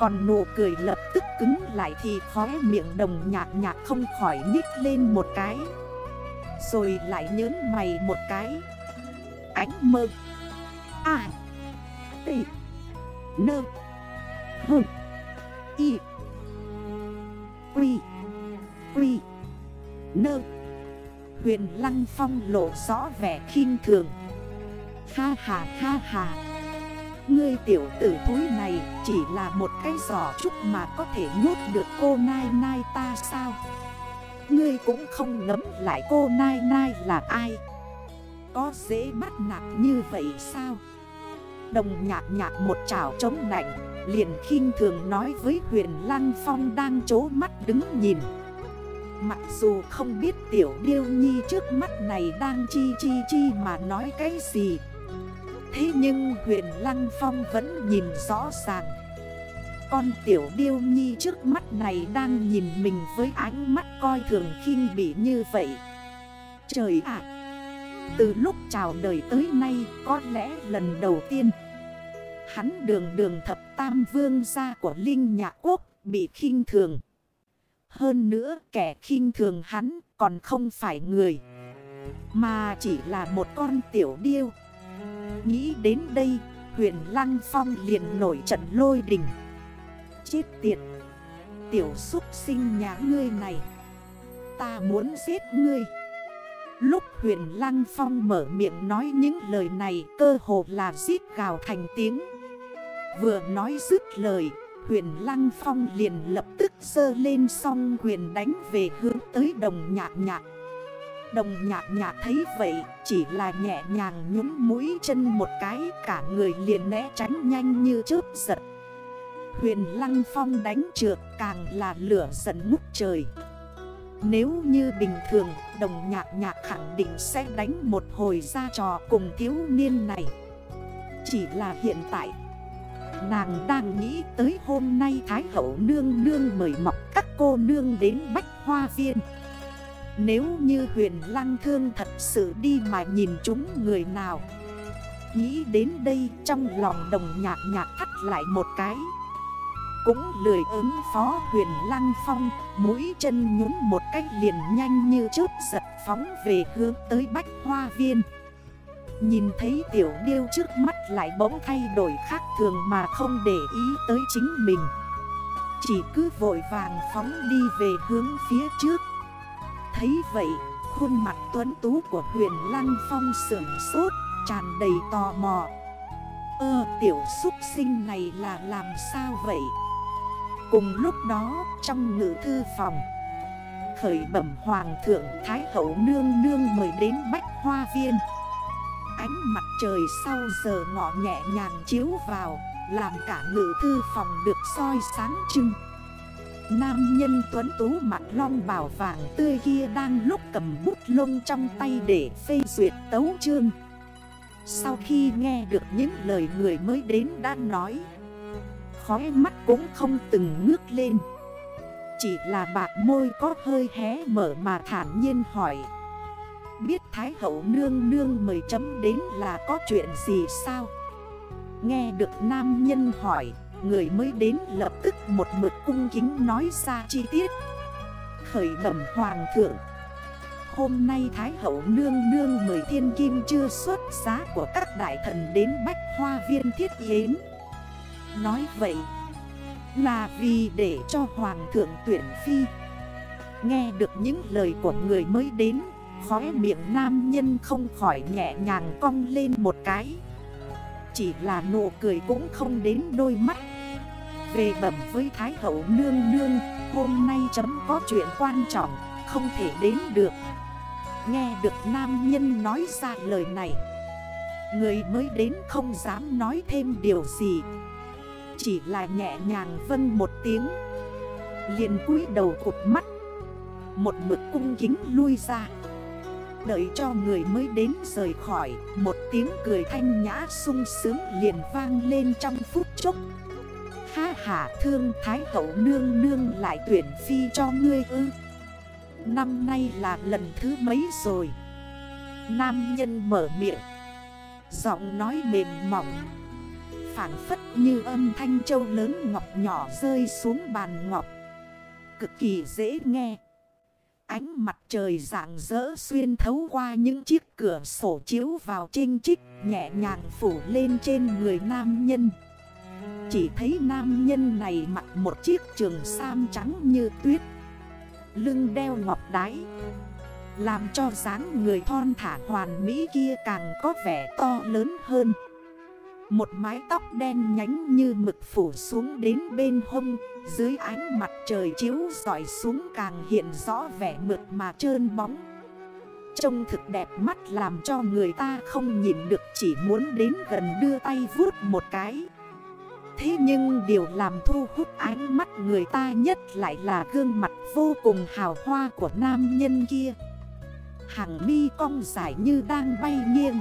Còn nụ cười lập tức cứng lại thì khóe miệng đồng nhạc nhạc không khỏi nhích lên một cái. Rồi lại nhớn mày một cái. Ánh mơ. À T. Nơ Hừ Y Quy Quy Nơ Huyền Lăng Phong lộ rõ vẻ khinh thường. Ha ha ha ha. Ngươi tiểu tử thúi này chỉ là một cái giỏ trúc mà có thể nhốt được cô Nai Nai ta sao? Ngươi cũng không ngấm lại cô Nai Nai là ai. Có dễ bắt nạt như vậy sao? Đồng nhạc nhạc một chảo chống nạnh, Liền khinh thường nói với huyền Lăng Phong đang chố mắt đứng nhìn. Mặc dù không biết tiểu điêu nhi trước mắt này đang chi chi chi mà nói cái gì, Thế nhưng huyện Lăng Phong vẫn nhìn rõ ràng. Con tiểu điêu nhi trước mắt này đang nhìn mình với ánh mắt coi thường khinh bỉ như vậy. Trời ạ! Từ lúc chào đời tới nay, có lẽ lần đầu tiên, Hắn đường đường thập tam vương gia của Linh Nhạc Quốc bị khinh thường. Hơn nữa, kẻ khinh thường hắn còn không phải người, Mà chỉ là một con tiểu điêu. Nghĩ đến đây, huyền Lăng Phong liền nổi trận lôi đình. Chết tiệt. Tiểu xúc sinh nhà ngươi này, Ta muốn giết ngươi. Lúc huyền Lăng Phong mở miệng nói những lời này, Cơ hồ là giết gào thành tiếng. Vừa nói dứt lời, Huyền Lăng Phong liền lập tức sơ lên song huyền đánh về hướng tới đồng nhạc nhạc. Đồng nhạc nhạc thấy vậy, chỉ là nhẹ nhàng nhúng mũi chân một cái, Cả người liền né tránh nhanh như chớp giật. Huyền Lăng Phong đánh trượt càng là lửa giận ngút trời. Nếu như bình thường, đồng nhạc nhạc khẳng định sẽ đánh một hồi ra trò cùng thiếu niên này. Chỉ là hiện tại, Nàng đang nghĩ tới hôm nay Thái hậu nương nương mời mọc các cô nương đến Bách Hoa Viên. Nếu như huyền lăng thương thật sự đi mà nhìn chúng người nào, Nghĩ đến đây trong lòng đồng nhạc nhạc thắt lại một cái. Cũng lười ứng phó huyền lăng phong Mũi chân nhún một cách liền nhanh như chớp giật phóng về hướng tới bách hoa viên Nhìn thấy tiểu điêu trước mắt lại bỗng thay đổi khác thường mà không để ý tới chính mình Chỉ cứ vội vàng phóng đi về hướng phía trước Thấy vậy, khuôn mặt tuấn tú của huyền Lăng Phong sưởng sốt, tràn đầy tò mò. Ơ, tiểu xúc sinh này là làm sao vậy? Cùng lúc đó, trong ngữ thư phòng, khởi bẩm hoàng thượng Thái hậu nương nương mời đến Bách Hoa Viên. Ánh mặt trời sau giờ ngọ nhẹ nhàng chiếu vào Làm cả ngữ thư phòng được soi sáng trưng Nam nhân tuấn tú mặt long bảo vàng tươi kia đang lúc cầm bút lông trong tay để phê duyệt tấu chương Sau khi nghe được những lời người mới đến đã nói Khói mắt cũng không từng ngước lên. Chỉ là bạc môi có hơi hé mở mà thản nhiên hỏi. Biết Thái hậu nương nương mời chấm đến là có chuyện gì sao? Nghe được nam nhân hỏi, Người mới đến lập tức một mực cung kính nói ra chi tiết. Khởi bẩm hoàng thượng, Hôm nay Thái hậu nương nương mời thiên kim chưa xuất giá của các đại thần đến bách hoa viên thiết yến. Nói vậy là vì để cho hoàng thượng tuyển phi. Nghe được những lời của người mới đến, Khóe miệng nam nhân không khỏi nhẹ nhàng cong lên một cái. Chỉ là nụ cười cũng không đến đôi mắt. Về bẩm với Thái hậu nương nương, Hôm nay chấm có chuyện quan trọng, Không thể đến được. Nghe được nam nhân nói ra lời này, Người mới đến không dám nói thêm điều gì. Chỉ là nhẹ nhàng vâng một tiếng. Liền cúi đầu cụt mắt. Một mực cung kính lui ra. Đợi cho người mới đến rời khỏi, Một tiếng cười thanh nhã sung sướng liền vang lên trong phút chốc. Ha ha, thương Thái hậu nương nương lại tuyển phi cho ngươi ư. Năm nay là lần thứ mấy rồi? Nam nhân mở miệng. Giọng nói mềm mỏng. Phản phất như âm thanh châu lớn ngọc nhỏ rơi xuống bàn ngọc. Cực kỳ dễ nghe. Ánh mặt trời rạng rỡ xuyên thấu qua những chiếc cửa sổ chiếu vào trinh trích Nhẹ nhàng phủ lên trên người nam nhân. Chỉ thấy nam nhân này mặc một chiếc trường sam trắng như tuyết, Lưng đeo ngọc đáy Làm cho dáng người thon thả hoàn mỹ kia càng có vẻ to lớn hơn một mái tóc đen nhánh như mực phủ xuống đến bên hông, Dưới ánh mặt trời chiếu dọi xuống càng hiện rõ vẻ mượt mà trơn bóng. Trông thực đẹp mắt làm cho người ta không nhìn được, chỉ muốn đến gần đưa tay vuốt một cái. Thế nhưng điều làm thu hút ánh mắt người ta nhất lại là gương mặt vô cùng hào hoa của nam nhân kia. Hàng mi cong dài như đang bay nghiêng.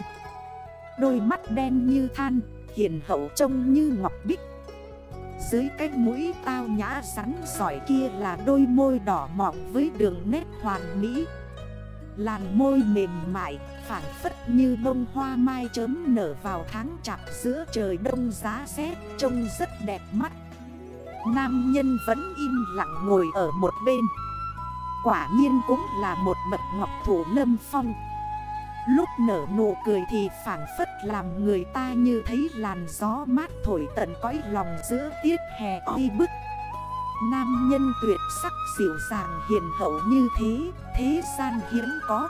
Đôi mắt đen như than, Hiền hậu trông như ngọc bích. Dưới cái mũi tao nhã rắn giỏi kia là đôi môi đỏ mọng với đường nét hoàn mỹ. Làn môi mềm mại phản phất như bông hoa mai chớm nở vào tháng chạp giữa trời đông giá rét, Trông rất đẹp mắt. Nam nhân vẫn im lặng ngồi ở một bên. Quả nhiên cũng là một mật ngọc thủ lâm phong. Lúc nở nụ cười thì phản phất làm người ta như thấy làn gió mát thổi tận cõi lòng giữa tiết hè oi bức. Nam nhân tuyệt sắc dịu dàng hiền hậu như thế, thế gian hiếm có.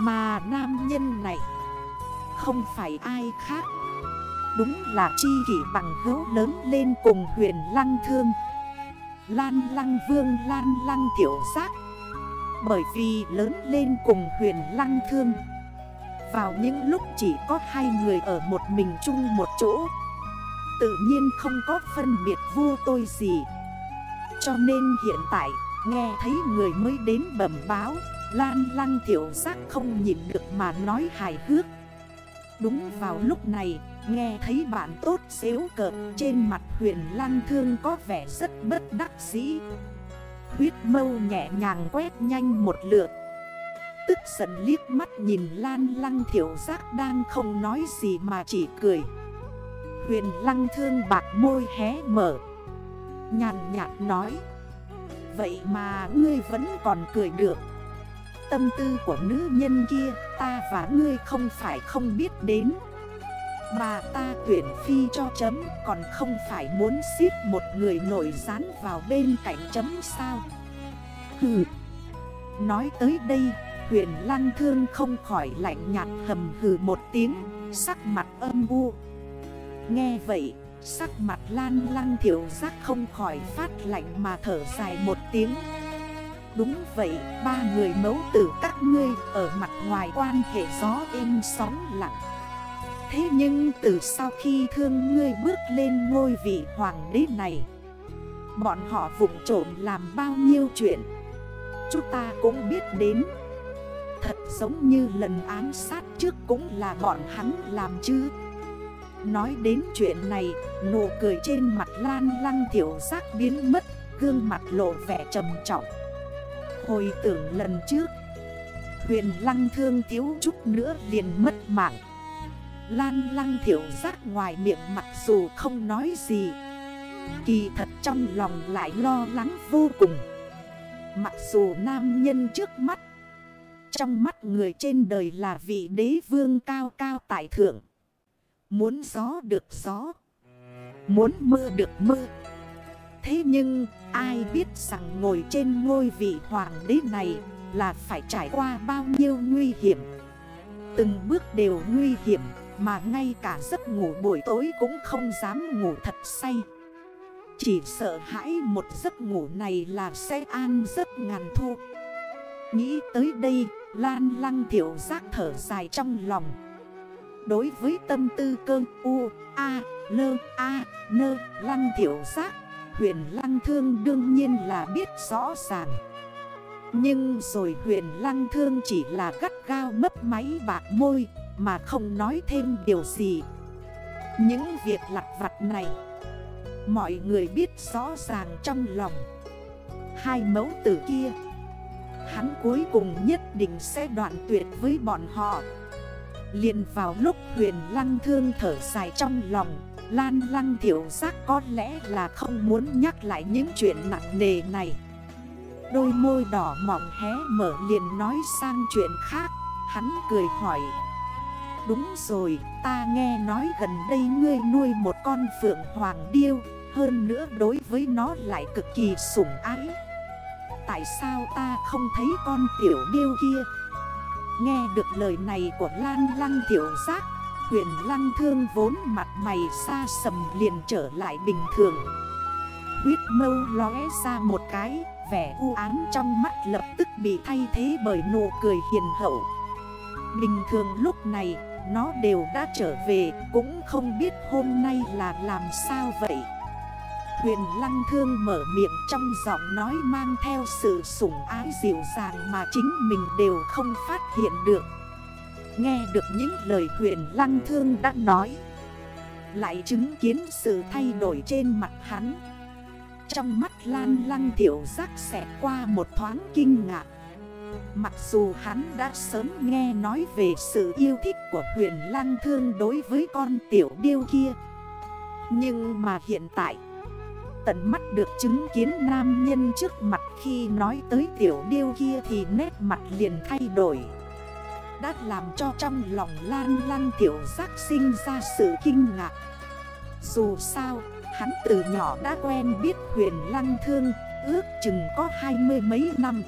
Mà nam nhân này không phải ai khác Đúng là chi kỷ bằng hữu lớn lên cùng huyền lăng thương. Lan lăng vương lan lăng tiểu giác bởi vì lớn lên cùng huyền lăng thương. Vào những lúc chỉ có hai người ở một mình chung một chỗ, Tự nhiên không có phân biệt vua tôi gì. Cho nên hiện tại, nghe thấy người mới đến bẩm báo, Lan lăng tiểu giác không nhìn được mà nói hài hước. Đúng vào lúc này, Nghe thấy bạn tốt xéo cợt Trên mặt huyền lăng thương có vẻ rất bất đắc dĩ. Huyết mâu nhẹ nhàng quét nhanh một lượt. Tức giận liếc mắt nhìn lan lăng thiểu giác đang không nói gì mà chỉ cười. Huyền lăng thương bạc môi hé mở. Nhàn nhạt nói, Vậy mà ngươi vẫn còn cười được. Tâm tư của nữ nhân kia ta và ngươi không phải không biết đến mà ta tuyển phi cho chấm, Còn không phải muốn xếp một người nổi dán vào bên cạnh chấm sao? Hừ. Nói tới đây, Huyền lăng thương không khỏi lạnh nhạt hầm hừ một tiếng, Sắc mặt âm u. Nghe vậy, Sắc mặt lan lăng thiểu giác không khỏi phát lạnh mà thở dài một tiếng. Đúng vậy, ba người mấu tử các ngươi, Ở mặt ngoài quan hệ gió êm sóng lặng. Thế nhưng từ sau khi thương ngươi bước lên ngôi vị hoàng đế này, Bọn họ vụng trộm làm bao nhiêu chuyện, Chúng ta cũng biết đến. Thật giống như lần ám sát trước cũng là bọn hắn làm chứ. Nói đến chuyện này, Nụ cười trên mặt lan lăng thiểu giác biến mất, Gương mặt lộ vẻ trầm trọng. Hồi tưởng lần trước, Huyền lăng thương thiếu chút nữa liền mất mạng. Lan lăng thiểu giác ngoài miệng mặc dù không nói gì. Kỳ thật trong lòng lại lo lắng vô cùng. Mặc dù nam nhân trước mắt, Trong mắt người trên đời là vị đế vương cao cao tại thượng. Muốn gió được gió, Muốn mưa được mưa. Thế nhưng, ai biết rằng ngồi trên ngôi vị hoàng đế này Là phải trải qua bao nhiêu nguy hiểm. Từng bước đều nguy hiểm. Mà ngay cả giấc ngủ buổi tối cũng không dám ngủ thật say. Chỉ sợ hãi một giấc ngủ này là sẽ an giấc ngàn thu. Nghĩ tới đây Lan lăng thiểu giác thở dài trong lòng. Đối với tâm tư cơ U, A, Lơ, A, Nơ, lăng thiểu giác Huyền lăng thương đương nhiên là biết rõ ràng. Nhưng rồi huyền lăng thương chỉ là gắt gao mấp máy bạc môi mà không nói thêm điều gì. Những việc lặt vặt này, Mọi người biết rõ ràng trong lòng. Hai mẫu tử kia, Hắn cuối cùng nhất định sẽ đoạn tuyệt với bọn họ. Liền vào lúc huyền lăng thương thở dài trong lòng, Lan lăng thiểu giác có lẽ là không muốn nhắc lại những chuyện nặng nề này. Đôi môi đỏ mỏng hé mở liền nói sang chuyện khác, Hắn cười hỏi. Đúng rồi, ta nghe nói gần đây ngươi nuôi một con phượng hoàng điêu, Hơn nữa đối với nó lại cực kỳ sủng ái. Tại sao ta không thấy con tiểu điêu kia? Nghe được lời này của Lan Lăng Tiểu Giác, Huyền Lăng Thương vốn mặt mày xa sầm liền trở lại bình thường. Huyết mâu lóe ra một cái, Vẻ u ám trong mắt lập tức bị thay thế bởi nụ cười hiền hậu. Bình thường lúc này nó đều đã trở về, Cũng không biết hôm nay là làm sao vậy Huyền Lăng Thương mở miệng trong giọng nói mang theo sự sủng ái dịu dàng mà chính mình đều không phát hiện được. Nghe được những lời huyền Lăng Thương đã nói. Lại chứng kiến sự thay đổi trên mặt hắn. Trong mắt Lan Lăng Tiểu giác xẹt qua một thoáng kinh ngạc. Mặc dù hắn đã sớm nghe nói về sự yêu thích của huyền Lăng Thương đối với con tiểu điêu kia. Nhưng mà hiện tại tận mắt được chứng kiến nam nhân trước mặt khi nói tới tiểu điêu kia thì nét mặt liền thay đổi. Đã làm cho trong lòng lan lan tiểu giác sinh ra sự kinh ngạc. Dù sao, hắn từ nhỏ đã quen biết huyền lăng thương ước chừng có hai mươi mấy năm.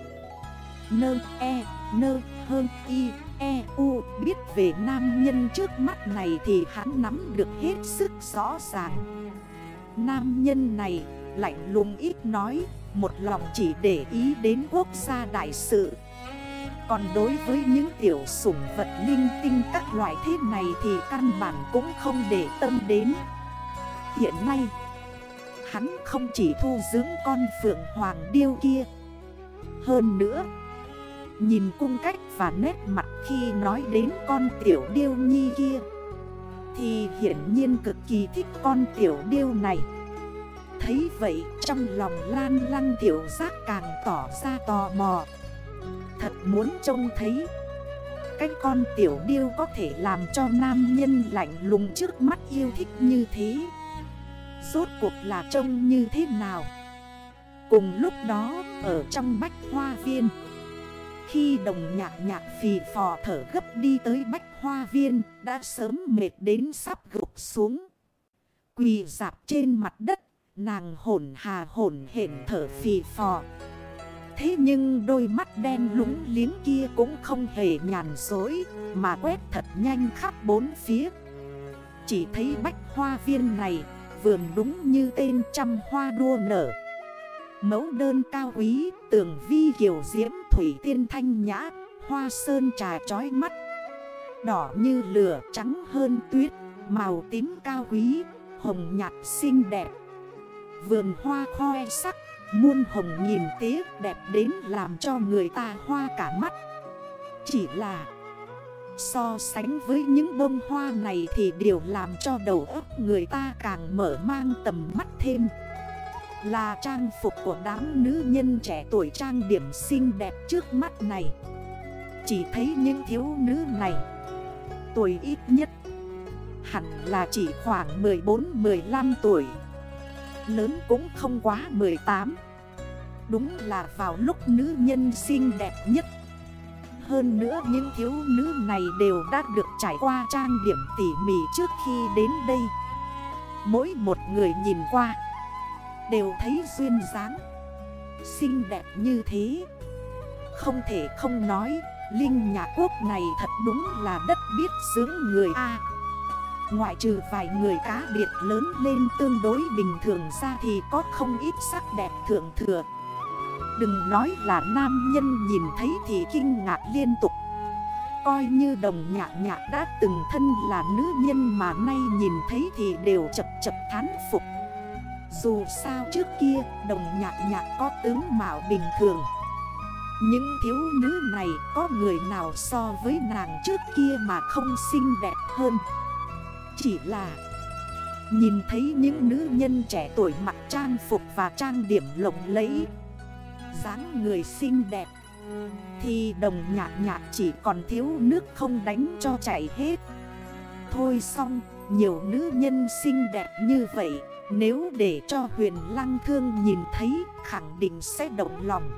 Nơ e, nơ hơn y, e u. Biết về nam nhân trước mắt này thì hắn nắm được hết sức rõ ràng. Nam nhân này lạnh lùng ít nói Một lòng chỉ để ý đến quốc gia đại sự. Còn đối với những tiểu sủng vật linh tinh các loại thế này Thì căn bản cũng không để tâm đến. Hiện nay Hắn không chỉ thu dưỡng con phượng hoàng điêu kia. Hơn nữa Nhìn cung cách và nét mặt khi nói đến con tiểu điêu nhi kia, Thì hiển nhiên cực kỳ thích con tiểu điêu này. Thấy vậy, trong lòng lan lăng tiểu giác càng tỏ ra tò mò. Thật muốn trông thấy, Cái con tiểu điêu có thể làm cho nam nhân lạnh lùng trước mắt yêu thích như thế. Rốt cuộc là trông như thế nào? Cùng lúc đó, ở trong bách hoa viên khi đồng nhạc nhạc phì phò thở gấp đi tới bách hoa viên, Đã sớm mệt đến sắp gục xuống. Quỳ dạp trên mặt đất, Nàng hồn hà hồn hển thở phì phò. Thế nhưng đôi mắt đen lúng liếng kia cũng không hề nhàn dối Mà quét thật nhanh khắp bốn phía. Chỉ thấy bách hoa viên này, vườn đúng như tên trăm hoa đua nở. Mẫu đơn cao quý, tường vi kiều diễm thủy tiên thanh nhã hoa sơn trà chói mắt. Đỏ như lửa trắng hơn tuyết Màu tím cao quý Hồng nhạt xinh đẹp. Vườn hoa khoe sắc Muôn hồng nhìn tía đẹp đến làm cho người ta hoa cả mắt. Chỉ là So sánh với những bông hoa này thì điều làm cho đầu óc người ta càng mở mang tầm mắt thêm. Là trang phục của đám nữ nhân trẻ tuổi trang điểm xinh đẹp trước mắt này. Chỉ thấy những thiếu nữ này, Tuổi ít nhất, Hẳn là chỉ khoảng 14-15 tuổi, Lớn cũng không quá 18 Đúng là vào lúc nữ nhân xinh đẹp nhất. Hơn nữa những thiếu nữ này đều đã được trải qua trang điểm tỉ mỉ trước khi đến đây. Mỗi một người nhìn qua Đều thấy duyên dáng. Xinh đẹp như thế. Không thể không nói, Linh nhà quốc này thật đúng là đất biết dưỡng người A. Ngoại trừ vài người cá biệt lớn lên tương đối bình thường ra thì có không ít sắc đẹp thượng thừa. Đừng nói là nam nhân nhìn thấy thì kinh ngạc liên tục. Coi như đồng nhạc nhạc đã từng thân là nữ nhân mà nay nhìn thấy thì đều chập chập thán phục. Dù sao trước kia đồng nhạc nhạc có tướng mạo bình thường. Những thiếu nữ này có người nào so với nàng trước kia mà không xinh đẹp hơn? Chỉ là Nhìn thấy những nữ nhân trẻ tuổi mặc trang phục và trang điểm lộng lẫy dáng người xinh đẹp Thì đồng nhạc nhạc chỉ còn thiếu nước không đánh cho chảy hết. Thôi xong, nhiều nữ nhân xinh đẹp như vậy nếu để cho huyền lăng thương nhìn thấy, khẳng định sẽ động lòng.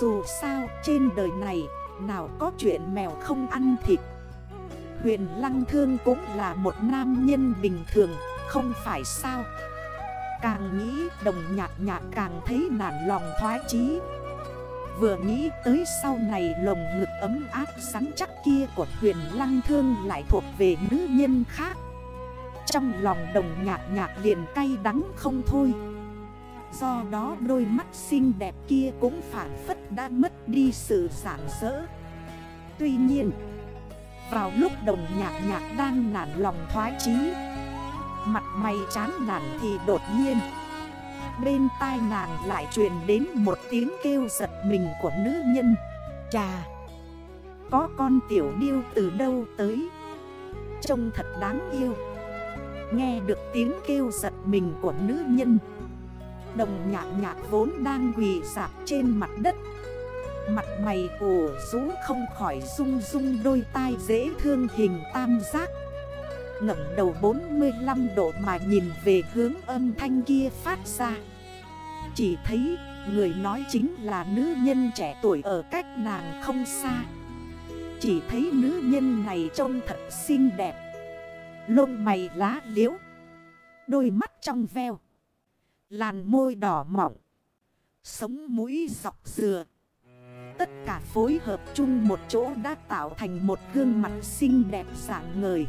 Dù sao, trên đời này, nào có chuyện mèo không ăn thịt. Huyền lăng thương cũng là một nam nhân bình thường, Không phải sao? Càng nghĩ, đồng nhạc nhạc càng thấy nản lòng thoái chí. Vừa nghĩ tới sau này lồng ngực ấm áp sắn chắc kia của huyền lăng thương lại thuộc về nữ nhân khác. Trong lòng đồng nhạc nhạc liền cay đắng không thôi. Do đó đôi mắt xinh đẹp kia cũng phản phất đã mất đi sự sảng sỡ Tuy nhiên, Vào lúc đồng nhạc nhạc đang nản lòng thoái chí, Mặt mày chán nản thì đột nhiên, Bên tai nàng lại truyền đến một tiếng kêu giật mình của nữ nhân. Chà! Có con tiểu điêu từ đâu tới? Trông thật đáng yêu. Nghe được tiếng kêu giật mình của nữ nhân. Đồng nhạc nhạc vốn đang quỳ sạp trên mặt đất. Mặt mày ổ rú không khỏi rung rung, đôi tai dễ thương hình tam giác. Ngẩng đầu 45 độ mà nhìn về hướng âm thanh kia phát ra. Chỉ thấy người nói chính là nữ nhân trẻ tuổi ở cách nàng không xa. Chỉ thấy nữ nhân này trông thật xinh đẹp. Lông mày lá liễu, Đôi mắt trong veo, Làn môi đỏ mỏng Sống mũi dọc dừa. Tất cả phối hợp chung một chỗ đã tạo thành một gương mặt xinh đẹp dạng ngời.